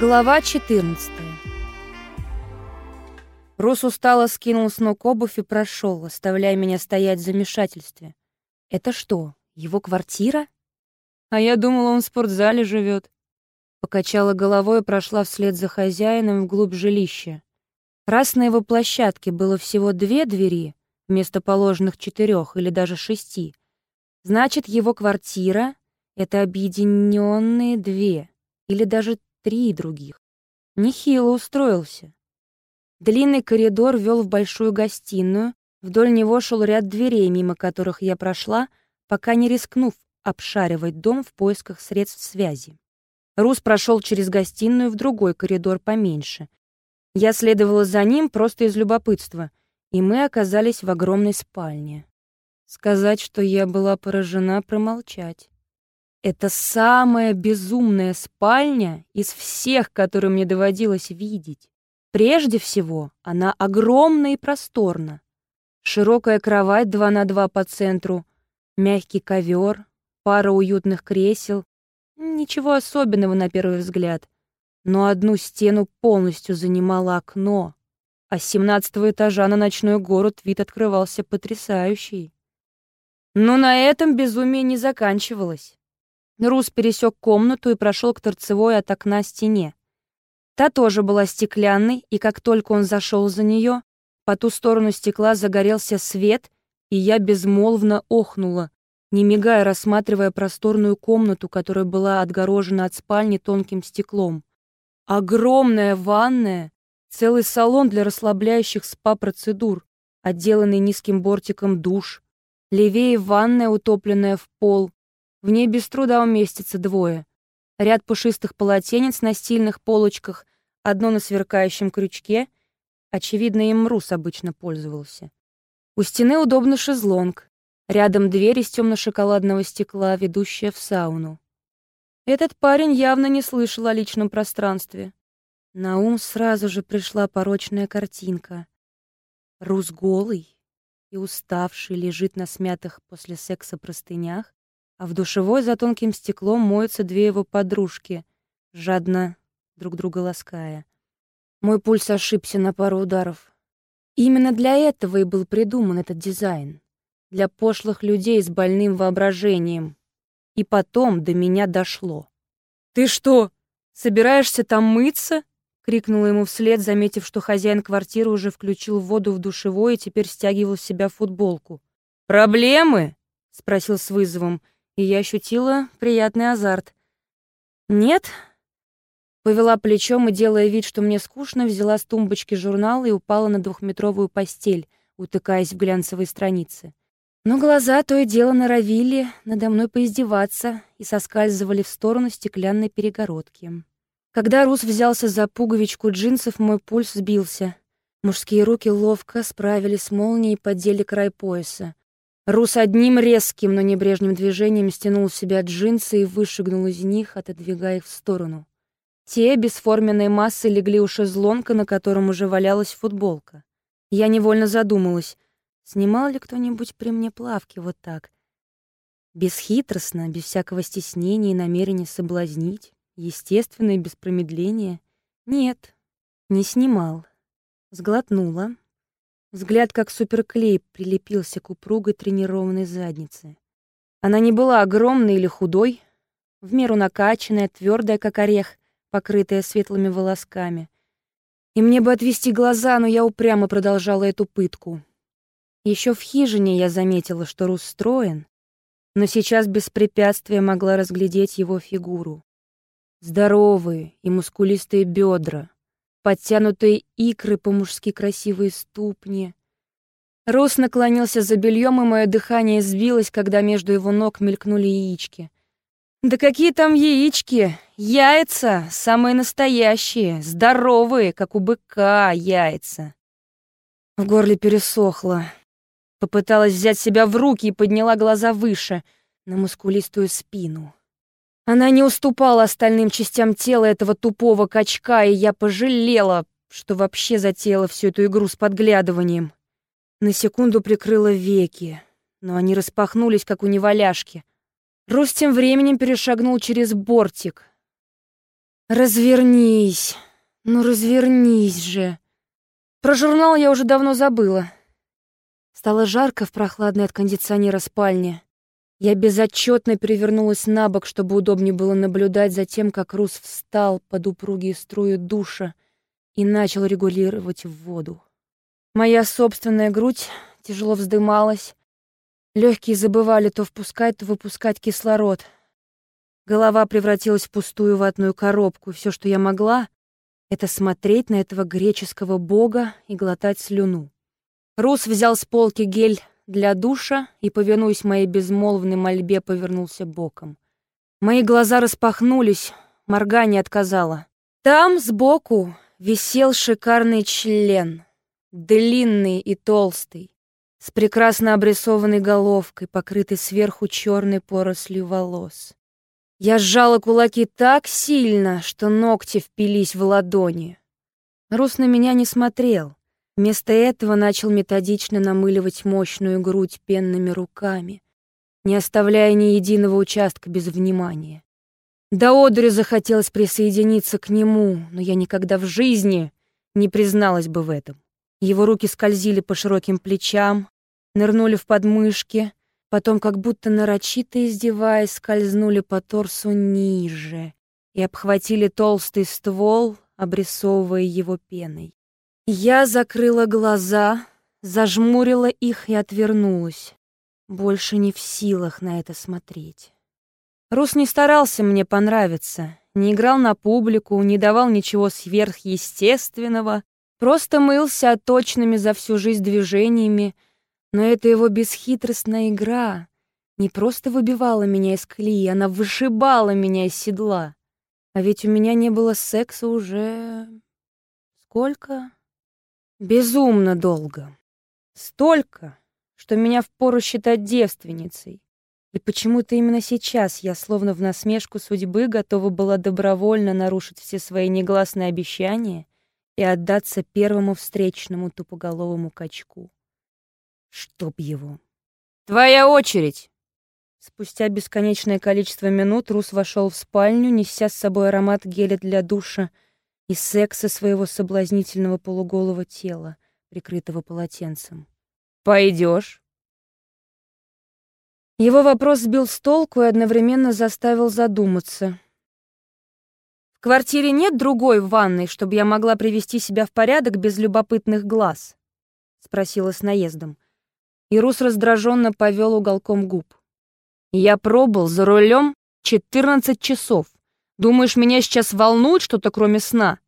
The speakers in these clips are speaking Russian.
Глава 14 Рус устало скинул с ног обувь и прошел, оставляя меня стоять в замешательстве. Это что, его квартира? А я думала, он в спортзале живет. Покачала головой и прошла вслед за хозяином вглубь жилища. Раз на его площадке было всего две двери, вместо положенных четырех или даже шести, значит, его квартира — это объединенные две или даже три других. Нехило устроился. Длинный коридор вел в большую гостиную, вдоль него шел ряд дверей, мимо которых я прошла, пока не рискнув обшаривать дом в поисках средств связи. Рус прошел через гостиную в другой коридор поменьше. Я следовала за ним просто из любопытства, и мы оказались в огромной спальне. Сказать, что я была поражена, промолчать. Это самая безумная спальня из всех, которые мне доводилось видеть. Прежде всего, она огромна и просторна. Широкая кровать 2 на 2 по центру, мягкий ковер, пара уютных кресел. Ничего особенного на первый взгляд. Но одну стену полностью занимало окно, а с семнадцатого этажа на ночной город вид открывался потрясающий. Но на этом безумие не заканчивалось. Рус пересек комнату и прошел к торцевой от окна стене. Та тоже была стеклянной, и как только он зашел за нее, по ту сторону стекла загорелся свет, и я безмолвно охнула, не мигая, рассматривая просторную комнату, которая была отгорожена от спальни тонким стеклом. Огромная ванная, целый салон для расслабляющих спа-процедур, отделанный низким бортиком душ, левее ванная, утопленная в пол, в ней без труда уместится двое. Ряд пушистых полотенец на стильных полочках, одно на сверкающем крючке. Очевидно, им Рус обычно пользовался. У стены удобный шезлонг. Рядом дверь из темно-шоколадного стекла, ведущая в сауну. Этот парень явно не слышал о личном пространстве. На ум сразу же пришла порочная картинка. Рус голый и уставший лежит на смятых после секса простынях, а в душевой за тонким стеклом моются две его подружки, жадно друг друга лаская. Мой пульс ошибся на пару ударов. Именно для этого и был придуман этот дизайн. Для пошлых людей с больным воображением. И потом до меня дошло. «Ты что, собираешься там мыться?» — крикнула ему вслед, заметив, что хозяин квартиры уже включил воду в душевой и теперь стягивал с себя футболку. «Проблемы?» — спросил с вызовом и я ощутила приятный азарт. «Нет?» Повела плечом и, делая вид, что мне скучно, взяла с тумбочки журнал и упала на двухметровую постель, утыкаясь в глянцевые страницы. Но глаза то и дело норовили надо мной поиздеваться и соскальзывали в сторону стеклянной перегородки. Когда Рус взялся за пуговичку джинсов, мой пульс сбился. Мужские руки ловко справились с молнией и поддели край пояса. Рус одним резким, но небрежным движением стянул с себя джинсы и вышагнул из них, отодвигая их в сторону. Те бесформенной массы легли у шезлонга, на котором уже валялась футболка. Я невольно задумалась, снимал ли кто-нибудь при мне плавки вот так? Бесхитростно, без всякого стеснения и намерения соблазнить, естественно и без промедления. Нет, не снимал. Сглотнула, Взгляд, как суперклей, прилепился к упругой тренированной заднице. Она не была огромной или худой, в меру накачанная, твердая, как орех, покрытая светлыми волосками. И мне бы отвести глаза, но я упрямо продолжала эту пытку. Еще в хижине я заметила, что Рус строен, но сейчас без препятствия могла разглядеть его фигуру. Здоровые и мускулистые бедра, подтянутые икры по-мужски красивые ступни. Рос наклонился за бельем, и мое дыхание сбилось, когда между его ног мелькнули яички. Да какие там яички? Яйца, самые настоящие, здоровые, как у быка яйца. В горле пересохло. Попыталась взять себя в руки и подняла глаза выше, на мускулистую спину. Она не уступала остальным частям тела этого тупого качка, и я пожалела, что вообще затеяла всю эту игру с подглядыванием. На секунду прикрыла веки, но они распахнулись, как у неваляшки. Рус тем временем перешагнул через бортик. «Развернись! Ну, развернись же!» Про журнал я уже давно забыла. Стало жарко в прохладной от кондиционера спальне. Я безотчетно перевернулась на бок, чтобы удобнее было наблюдать за тем, как Рус встал под упругие струи душа и начал регулировать воду. Моя собственная грудь тяжело вздымалась. Легкие забывали то впускать, то выпускать кислород. Голова превратилась в пустую ватную коробку. Все, что я могла, это смотреть на этого греческого бога и глотать слюну. Рус взял с полки гель для душа и, повинуясь моей безмолвной мольбе, повернулся боком. Мои глаза распахнулись, моргание отказало. Там, сбоку, висел шикарный член, длинный и толстый, с прекрасно обрисованной головкой, покрытой сверху черной порослью волос. Я сжала кулаки так сильно, что ногти впились в ладони. Рус на меня не смотрел. Вместо этого начал методично намыливать мощную грудь пенными руками, не оставляя ни единого участка без внимания. До одури захотелось присоединиться к нему, но я никогда в жизни не призналась бы в этом. Его руки скользили по широким плечам, нырнули в подмышки, потом, как будто нарочито издеваясь, скользнули по торсу ниже и обхватили толстый ствол, обрисовывая его пеной. Я закрыла глаза, зажмурила их и отвернулась. Больше не в силах на это смотреть. Рус не старался мне понравиться, не играл на публику, не давал ничего сверхъестественного, просто мылся точными за всю жизнь движениями, но это его бесхитростная игра не просто выбивала меня из колеи, она вышибала меня из седла. А ведь у меня не было секса уже... Сколько? Безумно долго. Столько, что меня впору считать девственницей. И почему-то именно сейчас я, словно в насмешку судьбы, готова была добровольно нарушить все свои негласные обещания и отдаться первому встречному тупоголовому качку. Чтоб его. «Твоя очередь!» Спустя бесконечное количество минут Рус вошел в спальню, неся с собой аромат геля для душа — и секса своего соблазнительного полуголого тела, прикрытого полотенцем. «Пойдешь?» Его вопрос сбил с толку и одновременно заставил задуматься. «В квартире нет другой ванной, чтобы я могла привести себя в порядок без любопытных глаз?» — спросила с наездом. И Рус раздраженно повел уголком губ. «Я пробыл за рулем 14 часов. Думаешь, меня сейчас волнует что-то, кроме сна?»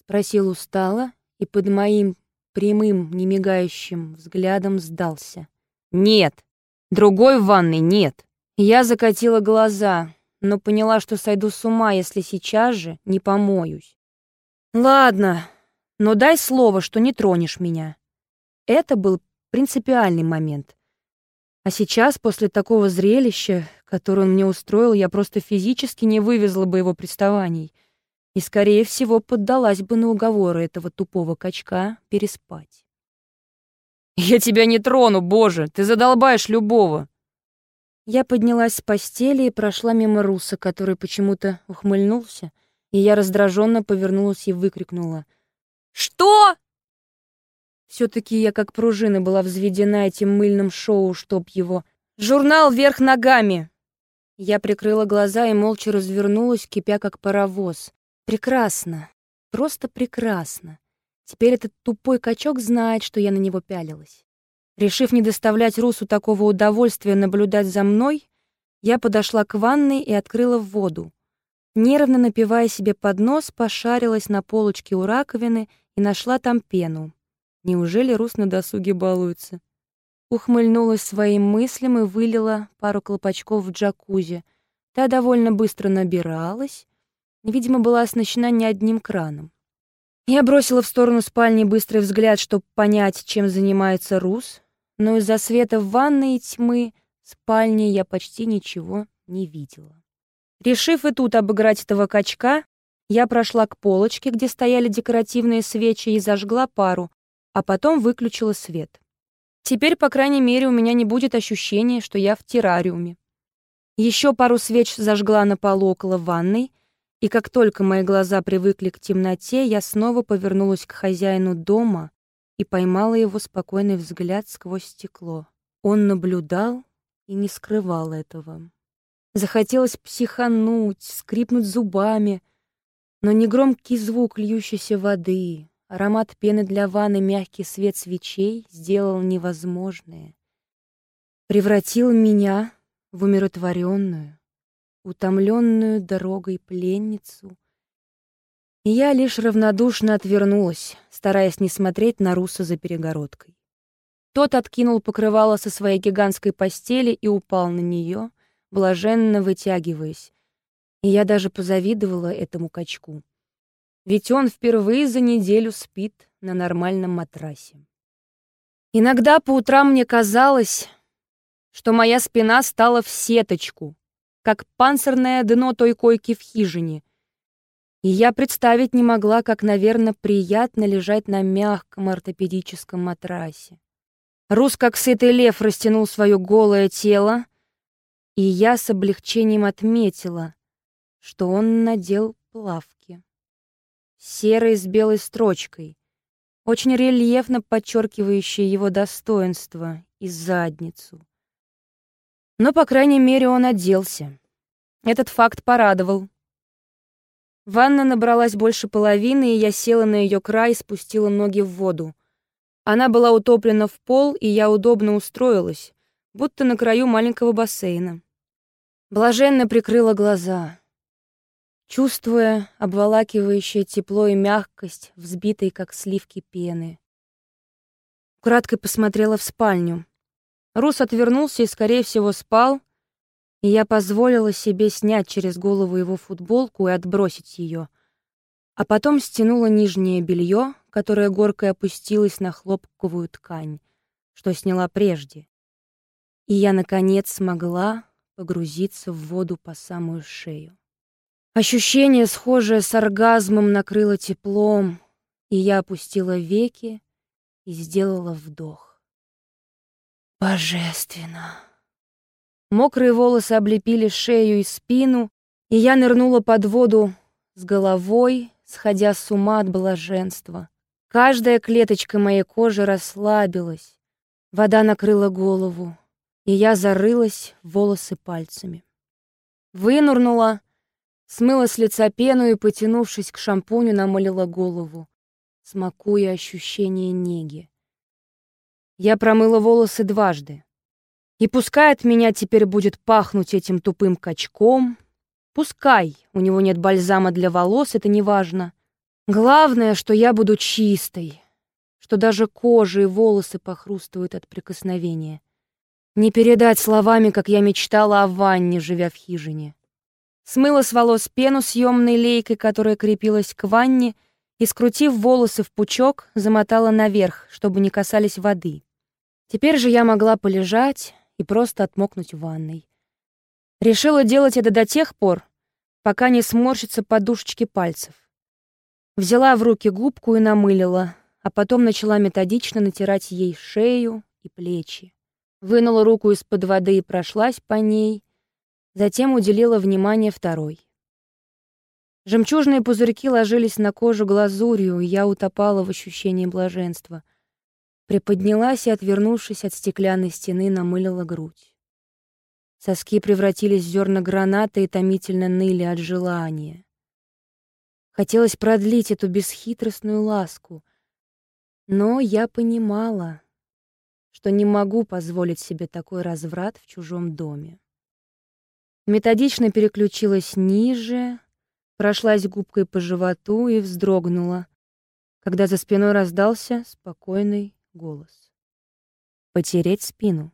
Спросил устало и под моим прямым, немигающим взглядом сдался. «Нет! Другой в ванной нет!» Я закатила глаза, но поняла, что сойду с ума, если сейчас же не помоюсь. «Ладно, но дай слово, что не тронешь меня». Это был принципиальный момент. А сейчас, после такого зрелища, которое он мне устроил, я просто физически не вывезла бы его приставаний и, скорее всего, поддалась бы на уговоры этого тупого качка переспать. «Я тебя не трону, боже! Ты задолбаешь любого!» Я поднялась с постели и прошла мимо Руса, который почему-то ухмыльнулся, и я раздраженно повернулась и выкрикнула. «Что?» Все-таки я как пружина была взведена этим мыльным шоу, чтоб его. «Журнал вверх ногами!» Я прикрыла глаза и молча развернулась, кипя как паровоз. «Прекрасно. Просто прекрасно. Теперь этот тупой качок знает, что я на него пялилась». Решив не доставлять Русу такого удовольствия наблюдать за мной, я подошла к ванной и открыла воду. Нервно напивая себе под нос, пошарилась на полочке у раковины и нашла там пену. Неужели Рус на досуге балуется? Ухмыльнулась своим мыслям и вылила пару колпачков в джакузи. Та довольно быстро набиралась, видимо, была оснащена не одним краном. Я бросила в сторону спальни быстрый взгляд, чтобы понять, чем занимается Рус, но из-за света в ванной и тьмы спальни я почти ничего не видела. Решив и тут обыграть этого качка, я прошла к полочке, где стояли декоративные свечи, и зажгла пару, а потом выключила свет. Теперь, по крайней мере, у меня не будет ощущения, что я в террариуме. Еще пару свеч зажгла на полу около ванной И как только мои глаза привыкли к темноте, я снова повернулась к хозяину дома и поймала его спокойный взгляд сквозь стекло. Он наблюдал и не скрывал этого. Захотелось психануть, скрипнуть зубами, но негромкий звук льющейся воды, аромат пены для ванны, мягкий свет свечей сделал невозможное. Превратил меня в умиротворенную, утомленную дорогой пленницу. И я лишь равнодушно отвернулась, стараясь не смотреть на Руса за перегородкой. Тот откинул покрывало со своей гигантской постели и упал на нее, блаженно вытягиваясь. И я даже позавидовала этому качку. Ведь он впервые за неделю спит на нормальном матрасе. Иногда по утрам мне казалось, что моя спина стала в сеточку, как панцирное дно той койки в хижине. И я представить не могла, как, наверное, приятно лежать на мягком ортопедическом матрасе. Рус, как сытый лев, растянул свое голое тело, и я с облегчением отметила, что он надел плавки. Серые с белой строчкой, очень рельефно подчеркивающие его достоинство и задницу. Но, по крайней мере, он оделся. Этот факт порадовал. Ванна набралась больше половины, и я села на ее край и спустила ноги в воду. Она была утоплена в пол, и я удобно устроилась, будто на краю маленького бассейна. Блаженно прикрыла глаза, чувствуя обволакивающее тепло и мягкость, взбитой, как сливки пены. Краткой посмотрела в спальню. Рус отвернулся и, скорее всего, спал, и я позволила себе снять через голову его футболку и отбросить ее, а потом стянула нижнее белье, которое горкой опустилось на хлопковую ткань, что сняла прежде. И я, наконец, смогла погрузиться в воду по самую шею. Ощущение, схожее с оргазмом, накрыло теплом, и я опустила веки и сделала вдох. Божественно. Мокрые волосы облепили шею и спину, и я нырнула под воду с головой, сходя с ума от блаженства. Каждая клеточка моей кожи расслабилась. Вода накрыла голову, и я зарылась в волосы пальцами. Вынурнула, смыла с лица пену и, потянувшись к шампуню, намылила голову, смакуя ощущение неги. Я промыла волосы дважды. И пускай от меня теперь будет пахнуть этим тупым качком, пускай у него нет бальзама для волос, это не важно. Главное, что я буду чистой, что даже кожа и волосы похрустывают от прикосновения. Не передать словами, как я мечтала о ванне, живя в хижине. Смыла с волос пену съемной лейкой, которая крепилась к ванне, и, скрутив волосы в пучок, замотала наверх, чтобы не касались воды. Теперь же я могла полежать и просто отмокнуть в ванной. Решила делать это до тех пор, пока не сморщатся подушечки пальцев. Взяла в руки губку и намылила, а потом начала методично натирать ей шею и плечи. Вынула руку из-под воды и прошлась по ней, затем уделила внимание второй. Жемчужные пузырьки ложились на кожу глазурью, и я утопала в ощущении блаженства — Приподнялась и, отвернувшись от стеклянной стены, намылила грудь. Соски превратились в зерна граната и томительно ныли от желания. Хотелось продлить эту бесхитростную ласку, но я понимала, что не могу позволить себе такой разврат в чужом доме. Методично переключилась ниже, прошлась губкой по животу и вздрогнула, когда за спиной раздался спокойный голос. Потереть спину.